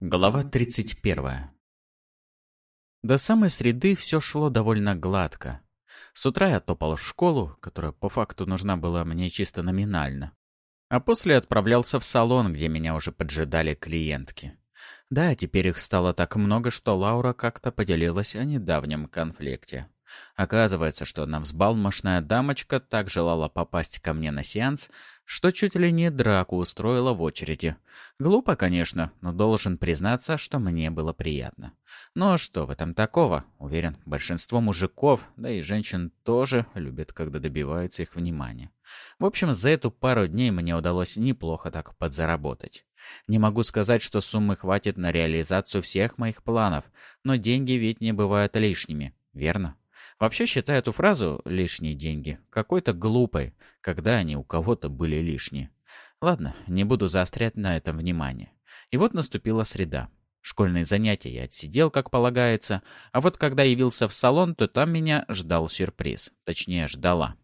Глава 31. До самой среды все шло довольно гладко. С утра я топал в школу, которая по факту нужна была мне чисто номинально. А после отправлялся в салон, где меня уже поджидали клиентки. Да, теперь их стало так много, что Лаура как-то поделилась о недавнем конфликте. Оказывается, что одна взбалмошная дамочка так желала попасть ко мне на сеанс, что чуть ли не драку устроила в очереди. Глупо, конечно, но должен признаться, что мне было приятно. Ну а что в этом такого? Уверен, большинство мужиков, да и женщин тоже любят, когда добиваются их внимания. В общем, за эту пару дней мне удалось неплохо так подзаработать. Не могу сказать, что суммы хватит на реализацию всех моих планов, но деньги ведь не бывают лишними, верно? Вообще считаю эту фразу «лишние деньги» какой-то глупой, когда они у кого-то были лишние. Ладно, не буду заострять на этом внимание. И вот наступила среда. Школьные занятия я отсидел, как полагается, а вот когда явился в салон, то там меня ждал сюрприз. Точнее, ждала.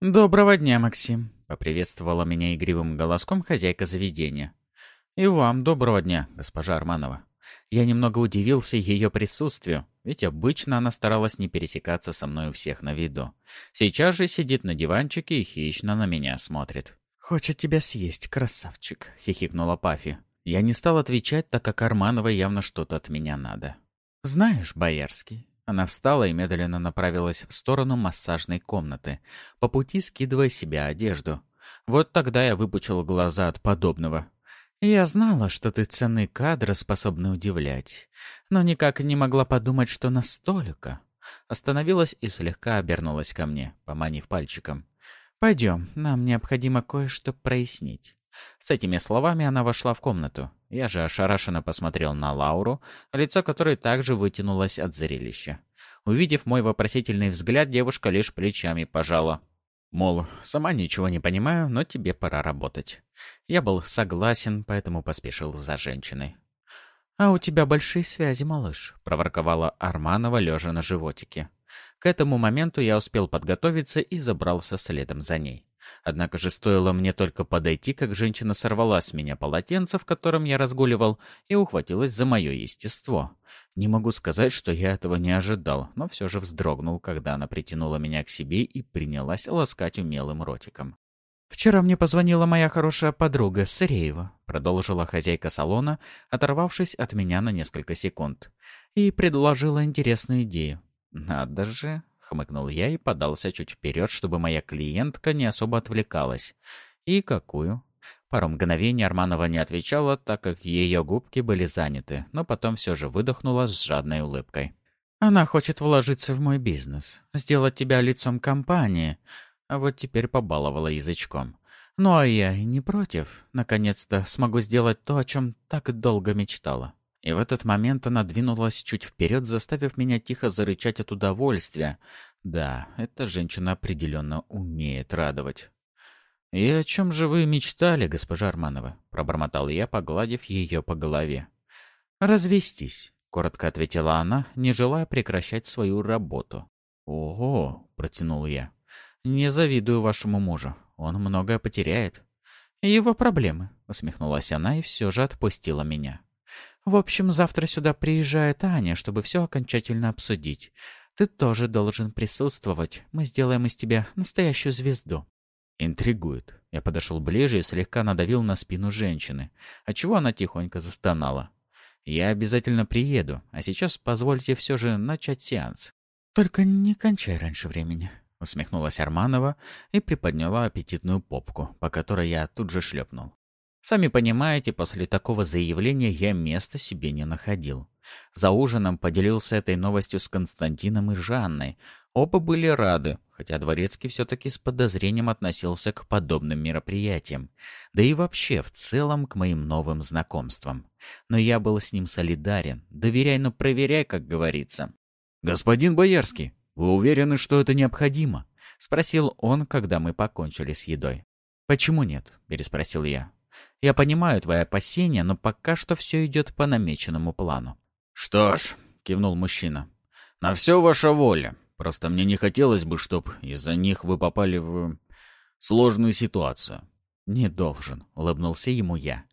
«Доброго дня, Максим», — поприветствовала меня игривым голоском хозяйка заведения. «И вам доброго дня, госпожа Арманова». Я немного удивился ее присутствию, ведь обычно она старалась не пересекаться со мной у всех на виду. Сейчас же сидит на диванчике и хищно на меня смотрит. «Хочет тебя съесть, красавчик», — хихикнула Пафи. Я не стал отвечать, так как Арманова явно что-то от меня надо. «Знаешь, Боярский...» Она встала и медленно направилась в сторону массажной комнаты, по пути скидывая себе одежду. Вот тогда я выпучил глаза от подобного. «Я знала, что ты ценный кадр, способный удивлять, но никак не могла подумать, что настолько». Остановилась и слегка обернулась ко мне, поманив пальчиком. «Пойдем, нам необходимо кое-что прояснить». С этими словами она вошла в комнату. Я же ошарашенно посмотрел на Лауру, лицо которой также вытянулось от зрелища. Увидев мой вопросительный взгляд, девушка лишь плечами пожала. Мол, сама ничего не понимаю, но тебе пора работать. Я был согласен, поэтому поспешил за женщиной. «А у тебя большие связи, малыш», — проворковала Арманова, лежа на животике. К этому моменту я успел подготовиться и забрался следом за ней. Однако же стоило мне только подойти, как женщина сорвала с меня полотенце, в котором я разгуливал, и ухватилась за мое естество. Не могу сказать, что я этого не ожидал, но все же вздрогнул, когда она притянула меня к себе и принялась ласкать умелым ротиком. «Вчера мне позвонила моя хорошая подруга Сыреева», — продолжила хозяйка салона, оторвавшись от меня на несколько секунд, и предложила интересную идею. «Надо же, хмыкнул я и подался чуть вперед, чтобы моя клиентка не особо отвлекалась. «И какую?» Пару мгновений Арманова не отвечала, так как ее губки были заняты, но потом все же выдохнула с жадной улыбкой. «Она хочет вложиться в мой бизнес, сделать тебя лицом компании, а вот теперь побаловала язычком. Ну а я и не против. Наконец-то смогу сделать то, о чем так долго мечтала». И в этот момент она двинулась чуть вперед, заставив меня тихо зарычать от удовольствия. Да, эта женщина определенно умеет радовать. «И о чем же вы мечтали, госпожа Арманова?» — пробормотал я, погладив ее по голове. «Развестись», — коротко ответила она, не желая прекращать свою работу. «Ого!» — протянул я. «Не завидую вашему мужу. Он многое потеряет». «Его проблемы», — усмехнулась она и все же отпустила меня. В общем, завтра сюда приезжает Аня, чтобы все окончательно обсудить. Ты тоже должен присутствовать. Мы сделаем из тебя настоящую звезду». Интригует. Я подошел ближе и слегка надавил на спину женщины, отчего она тихонько застонала. «Я обязательно приеду, а сейчас позвольте все же начать сеанс». «Только не кончай раньше времени», — усмехнулась Арманова и приподняла аппетитную попку, по которой я тут же шлепнул. Сами понимаете, после такого заявления я места себе не находил. За ужином поделился этой новостью с Константином и Жанной. Оба были рады, хотя Дворецкий все-таки с подозрением относился к подобным мероприятиям. Да и вообще, в целом, к моим новым знакомствам. Но я был с ним солидарен. Доверяй, но проверяй, как говорится. «Господин Боярский, вы уверены, что это необходимо?» — спросил он, когда мы покончили с едой. «Почему нет?» — переспросил я. Я понимаю твои опасения, но пока что все идет по намеченному плану». «Что ж», — кивнул мужчина, — «на все ваша воля. Просто мне не хотелось бы, чтобы из-за них вы попали в сложную ситуацию». «Не должен», — улыбнулся ему я.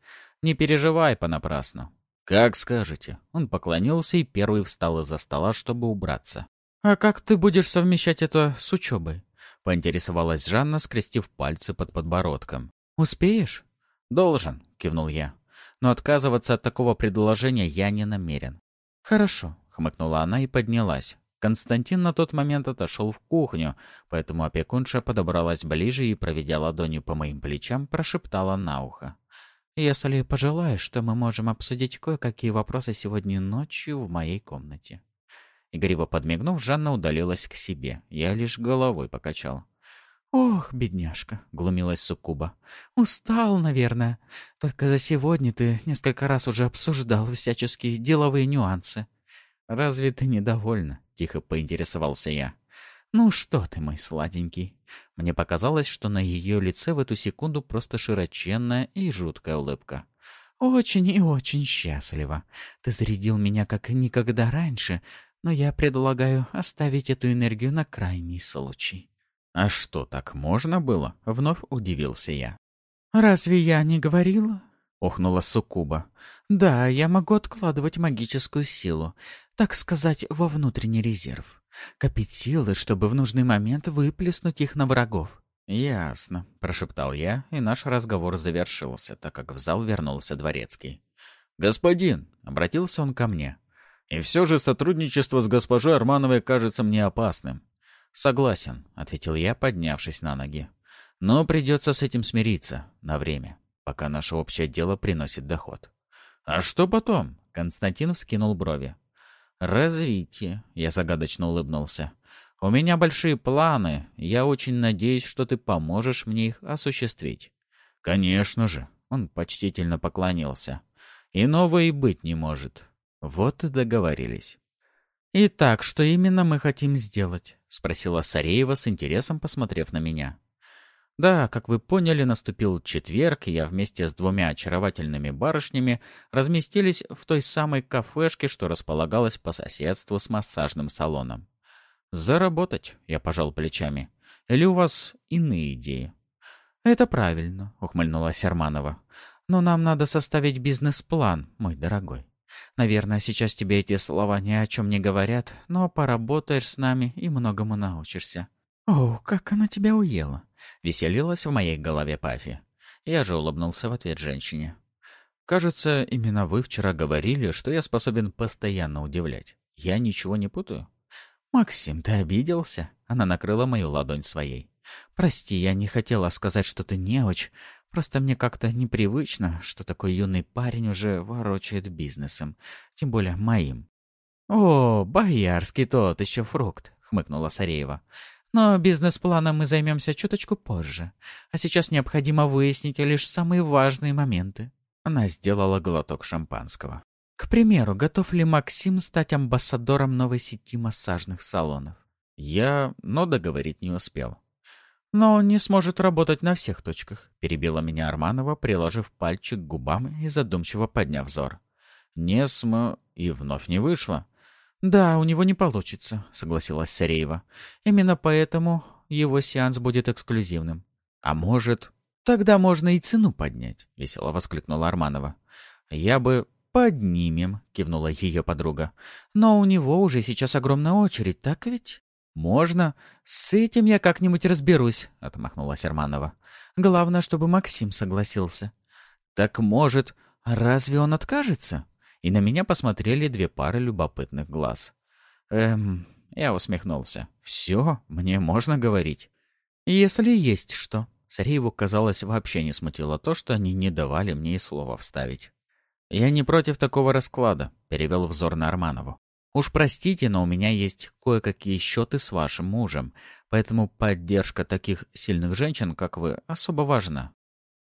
«Не переживай понапрасну. «Как скажете». Он поклонился и первый встал из-за стола, чтобы убраться. «А как ты будешь совмещать это с учебой?» — поинтересовалась Жанна, скрестив пальцы под подбородком. «Успеешь?» «Должен», — кивнул я. «Но отказываться от такого предложения я не намерен». «Хорошо», — хмыкнула она и поднялась. Константин на тот момент отошел в кухню, поэтому опекунша подобралась ближе и, проведя ладонью по моим плечам, прошептала на ухо. Если пожелаешь, то мы можем обсудить кое-какие вопросы сегодня ночью в моей комнате». Игриво подмигнув, Жанна удалилась к себе. Я лишь головой покачал. «Ох, бедняжка», — глумилась Суккуба. «Устал, наверное. Только за сегодня ты несколько раз уже обсуждал всяческие деловые нюансы». «Разве ты недовольна?» — тихо поинтересовался я. «Ну что ты, мой сладенький?» Мне показалось, что на ее лице в эту секунду просто широченная и жуткая улыбка. «Очень и очень счастлива. Ты зарядил меня как никогда раньше, но я предлагаю оставить эту энергию на крайний случай». «А что, так можно было?» — вновь удивился я. «Разве я не говорила?» — охнула Сукуба. «Да, я могу откладывать магическую силу, так сказать, во внутренний резерв. Копить силы, чтобы в нужный момент выплеснуть их на врагов. «Ясно», — прошептал я, и наш разговор завершился, так как в зал вернулся дворецкий. «Господин», — обратился он ко мне, — «и все же сотрудничество с госпожой Армановой кажется мне опасным». «Согласен», — ответил я, поднявшись на ноги. «Но придется с этим смириться на время, пока наше общее дело приносит доход». «А что потом?» — Константин вскинул брови. «Развитие», — я загадочно улыбнулся. «У меня большие планы. Я очень надеюсь, что ты поможешь мне их осуществить». «Конечно же», — он почтительно поклонился. «Иного и быть не может». Вот и договорились. «Итак, что именно мы хотим сделать?» — спросила Сареева с интересом, посмотрев на меня. Да, как вы поняли, наступил четверг, и я вместе с двумя очаровательными барышнями разместились в той самой кафешке, что располагалась по соседству с массажным салоном. «Заработать», — я пожал плечами. «Или у вас иные идеи?» «Это правильно», — ухмыльнулась Арманова. «Но нам надо составить бизнес-план, мой дорогой. Наверное, сейчас тебе эти слова ни о чем не говорят, но поработаешь с нами и многому научишься». «О, как она тебя уела!» — веселилась в моей голове Пафи. Я же улыбнулся в ответ женщине. «Кажется, именно вы вчера говорили, что я способен постоянно удивлять. Я ничего не путаю?» «Максим, ты обиделся?» Она накрыла мою ладонь своей. «Прости, я не хотела сказать, что ты неуч. Просто мне как-то непривычно, что такой юный парень уже ворочает бизнесом. Тем более моим». «О, боярский тот еще фрукт», — хмыкнула Сареева. Но бизнес-планом мы займемся чуточку позже. А сейчас необходимо выяснить лишь самые важные моменты». Она сделала глоток шампанского. «К примеру, готов ли Максим стать амбассадором новой сети массажных салонов?» Я, но договорить не успел. «Но он не сможет работать на всех точках», — перебила меня Арманова, приложив пальчик к губам и задумчиво подняв взор. «Не см...» и вновь не вышло. «Да, у него не получится», — согласилась Сареева. «Именно поэтому его сеанс будет эксклюзивным». «А может...» «Тогда можно и цену поднять», — весело воскликнула Арманова. «Я бы...» «Поднимем», — кивнула ее подруга. «Но у него уже сейчас огромная очередь, так ведь?» «Можно. С этим я как-нибудь разберусь», — отмахнулась Арманова. «Главное, чтобы Максим согласился». «Так, может, разве он откажется?» и на меня посмотрели две пары любопытных глаз. «Эм...» — я усмехнулся. «Все, мне можно говорить». «Если есть что». Сарееву, казалось, вообще не смутило то, что они не давали мне и слова вставить. «Я не против такого расклада», — перевел взор на Арманову. «Уж простите, но у меня есть кое-какие счеты с вашим мужем, поэтому поддержка таких сильных женщин, как вы, особо важна.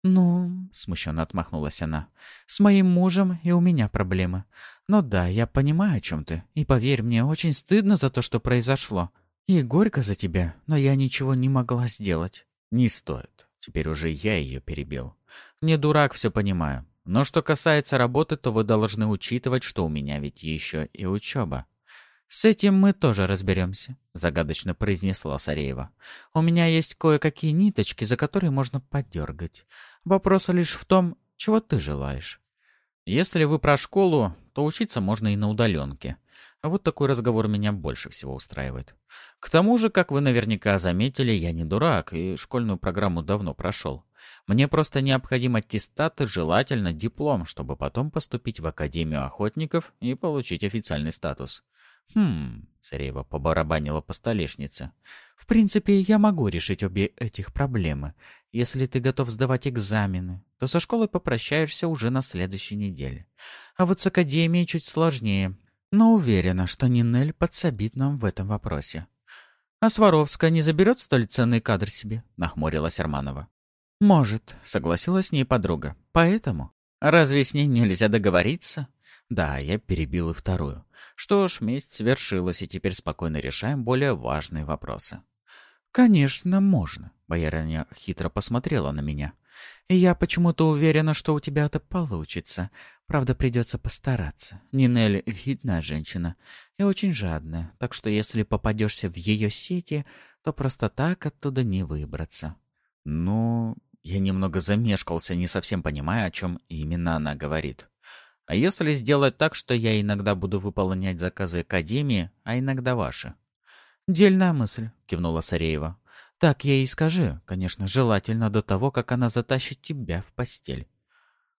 «Ну...» — смущенно отмахнулась она. «С моим мужем и у меня проблемы. Но да, я понимаю, о чем ты. И поверь, мне очень стыдно за то, что произошло. И горько за тебя, но я ничего не могла сделать». «Не стоит. Теперь уже я ее перебил. Не дурак, все понимаю. Но что касается работы, то вы должны учитывать, что у меня ведь еще и учеба». «С этим мы тоже разберемся», — загадочно произнесла Сареева. «У меня есть кое-какие ниточки, за которые можно подергать. Вопрос лишь в том, чего ты желаешь». Если вы про школу, то учиться можно и на удаленке. Вот такой разговор меня больше всего устраивает. К тому же, как вы наверняка заметили, я не дурак и школьную программу давно прошел. Мне просто необходим аттестат желательно диплом, чтобы потом поступить в Академию охотников и получить официальный статус. «Хм...» — Цареева побарабанила по столешнице. «В принципе, я могу решить обе этих проблемы. Если ты готов сдавать экзамены, то со школой попрощаешься уже на следующей неделе. А вот с Академией чуть сложнее. Но уверена, что Нинель подсобит нам в этом вопросе». «А Сваровская не заберет столь ценный кадр себе?» — нахмурилась Арманова. «Может», — согласилась с ней подруга. «Поэтому? Разве с ней нельзя договориться?» Да, я перебил и вторую. Что ж, месть свершилась, и теперь спокойно решаем более важные вопросы. «Конечно, можно», — боярыня хитро посмотрела на меня. «И я почему-то уверена, что у тебя это получится. Правда, придется постараться. Нинель — видная женщина и очень жадная, так что если попадешься в ее сети, то просто так оттуда не выбраться». «Ну...» Я немного замешкался, не совсем понимая, о чем именно она говорит. А если сделать так, что я иногда буду выполнять заказы Академии, а иногда ваши? «Дельная мысль», — кивнула Сареева. «Так ей и скажи, конечно, желательно до того, как она затащит тебя в постель».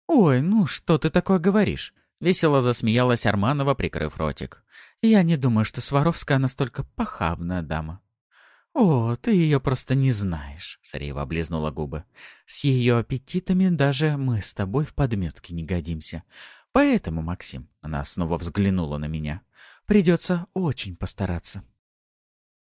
«Ой, ну что ты такое говоришь?» — весело засмеялась Арманова, прикрыв ротик. «Я не думаю, что Сваровская настолько похабная дама». «О, ты ее просто не знаешь», — Сареева облизнула губы. «С ее аппетитами даже мы с тобой в подметке не годимся. Поэтому, Максим, она снова взглянула на меня, придется очень постараться.